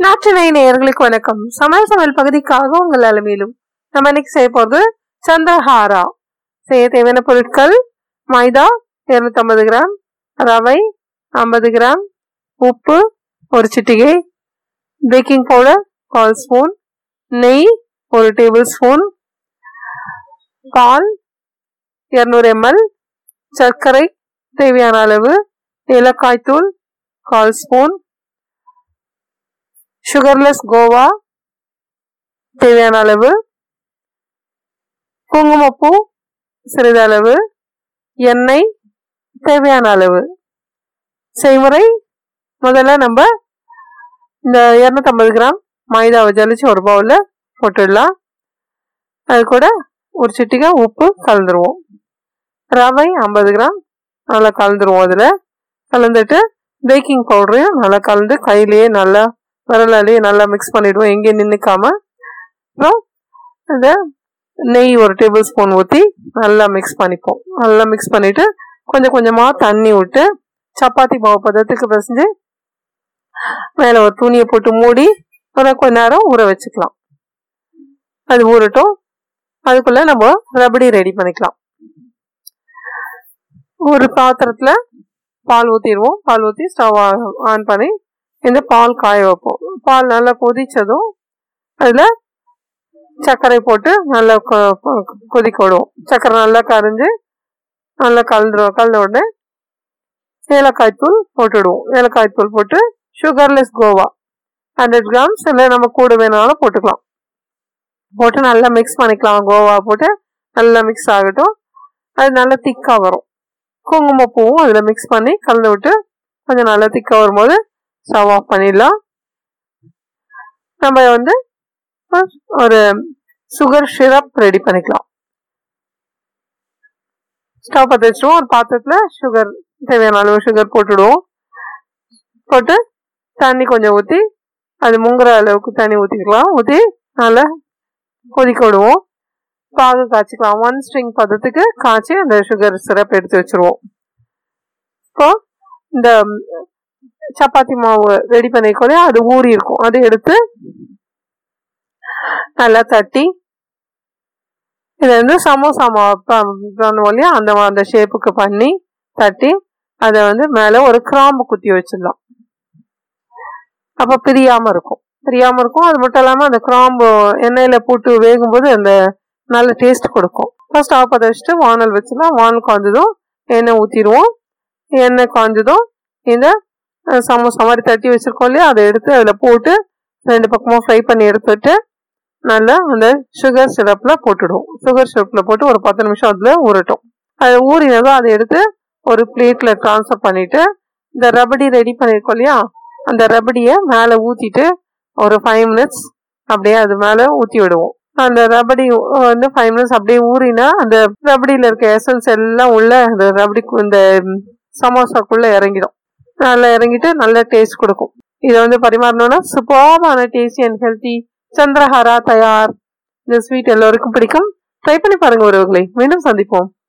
நாட்டினை நேயர்களுக்கு வணக்கம். சமையல் சமையல் பகுதிக்காக உங்கள் அலுமையிலும் நம்ம இன்னைக்கு செய்ய போகிறது சந்தஹாரா. செய்ய தேவையான பொருட்கள் மைதா இருநூத்தம்பது கிராம் ரவை ஐம்பது கிராம் உப்பு ஒரு சிட்டிகை பேக்கிங் பவுடர் கால் ஸ்பூன் நெய் ஒரு டேபிள் ஸ்பூன் பால் இரநூறு எம்எல் சர்க்கரை தேவையான அளவு ஏலக்காய் தூள் கால் ஸ்பூன் சுகர்லெஸ் கோவா தேவையான அளவு. குங்குமப்பூ சிறிதளவு எண்ணெய் தேவையான அளவு. செய்முறை முதல்ல நம்ம இந்த இரநூத்தம்பது கிராம் மைதாவை ஜலிச்சு ஒரு பவுலில் போட்டுடலாம். அது கூட ஒரு சிட்டிக்காய் உப்பு கலந்துருவோம். ரவை ஐம்பது கிராம் நல்லா கலந்துருவோம் அதில். கலந்துட்டு பேக்கிங் பவுடரையும் நல்லா கலந்து கையிலேயே நல்லா விரலாலேயே நல்லா மிக்ஸ் பண்ணிவிடுவோம் எங்கேயும் நின்றுக்காம அப்புறம் இந்த நெய் ஒரு டேபிள் ஸ்பூன் ஊற்றி நல்லா மிக்ஸ் பண்ணிப்போம். நல்லா மிக்ஸ் பண்ணிவிட்டு கொஞ்சம் கொஞ்சமாக தண்ணி விட்டு சப்பாத்தி மாவு பதத்துக்கு பிசைஞ்சு மேலே ஒரு துணியை போட்டு மூடி ஒரு கொஞ்ச நேரம் ஊற வச்சுக்கலாம். அது ஊறட்டும். அதுக்குள்ளே நம்ம ரபடி ரெடி பண்ணிக்கலாம். ஒரு பாத்திரத்தில் பால் ஊற்றிடுவோம் பால் ஊற்றி ஸ்டவ் ஆன் பண்ணி இந்த பால் காய வைப்போம். பால் நல்லா கொதித்ததும் அதில் சர்க்கரை போட்டு நல்லா கொதிக்க விடுவோம். சர்க்கரை நல்லா கரைஞ்சி நல்லா கலந்துருவோம் கலந்த உடனே ஏலக்காய் தூள் போட்டுடுவோம். ஏலக்காய் தூள் போட்டு சுகர்லெஸ் கோவா ஹண்ட்ரட் கிராம்ஸ் இல்லை நம்ம கூட வேணாலும் போட்டுக்கலாம். போட்டு நல்லா மிக்ஸ் பண்ணிக்கலாம். கோவா போட்டு நல்லா மிக்ஸ் ஆகட்டும். அது நல்லா திக்காக வரும். குங்குமப்பூவும் அதில் மிக்ஸ் பண்ணி கலந்து விட்டு கொஞ்சம் நல்லா திக்காக வரும்போது ஸ்டவ் ஆஃப் பண்ணிடலாம். நம்ம வந்து ஒரு சுகர் சிரப் ரெடி பண்ணிக்கலாம். ஸ்டவ் பற்ற வச்சுருவோம். ஒரு பாத்திரத்தில் சுகர் தேவையான அளவு சுகர் போட்டுடுவோம். போட்டு தண்ணி கொஞ்சம் ஊற்றி அது முங்குற அளவுக்கு தண்ணி ஊற்றிக்கலாம் ஊற்றி நல்லா கொதிக்க விடுவோம். பாகு காய்ச்சிக்கலாம். ஒன் ஸ்ட்ரிங் பதத்துக்கு காய்ச்சி அந்த சுகர் சிரப் எடுத்து வச்சுருவோம். இப்போ இந்த சப்பாத்தி மாவு ரெடி பண்ணிக்கொள்ளே அது ஊறி இருக்கும். அது எடுத்து நல்லா தட்டி இதை வந்து சமோசா மாவு பண்ணுவோம் இல்லையா? அந்த அந்த ஷேப்புக்கு பண்ணி தட்டி அதை வந்து மேலே ஒரு கிராம்பு குத்தி வச்சிடலாம். அப்போ பிரியாமல் இருக்கும். பிரியாமல் இருக்கும். அது மட்டும் இல்லாமல் அந்த கிராம்பு எண்ணெயில் போட்டு வேகும்போது அந்த நல்ல டேஸ்ட் கொடுக்கும். ஃபர்ஸ்ட் ஆஃப் பற்ற வச்சுட்டு வானல் வச்சிடலாம். வானல் காய்ஞ்சதும் எண்ணெய் ஊற்றிடுவோம் எண்ணெய் காய்ஞ்சதும் இந்த சமோசா மாதிரி தட்டி வச்சுருக்கோம் இல்லையா? அதை எடுத்து அதில் போட்டு ரெண்டு பக்கமும் ஃப்ரை பண்ணி எடுத்துட்டு நல்லா அந்த சுகர் சிரப்பில் போட்டுடுவோம். சுகர் சிரப்பில் போட்டு ஒரு பத்து நிமிஷம் அதில் ஊறட்டும். அது ஊறினதும் அதை எடுத்து ஒரு பிளேட்டில் ட்ரான்ஸ்ஃபர் பண்ணிவிட்டு இந்த ரபடி ரெடி பண்ணியிருக்கோம் இல்லையா? அந்த ரபடியை மேலே ஊற்றிட்டு ஒரு ஃபைவ் மினிட்ஸ் அப்படியே அது மேலே ஊற்றி விடுவோம். அந்த ரபடி வந்து ஃபைவ் மினிட்ஸ் அப்படியே ஊறினா அந்த ரபடியில் இருக்க எசன்ஸ் எல்லாம் உள்ள அந்த ரபடி இந்த சமோசாக்குள்ளே இறங்கிடும். நல்லா இறங்கிட்டு நல்ல டேஸ்ட் கொடுக்கும். இதை வந்து பரிமாறணும்னா சூப்பரான டேஸ்டி அண்ட் ஹெல்த்தி சந்திரஹாரா தயார். இந்த ஸ்வீட் எல்லோருக்கும் பிடிக்கும். ட்ரை பண்ணி பாருங்க உறவுகளை. மீண்டும் சந்திப்போம்.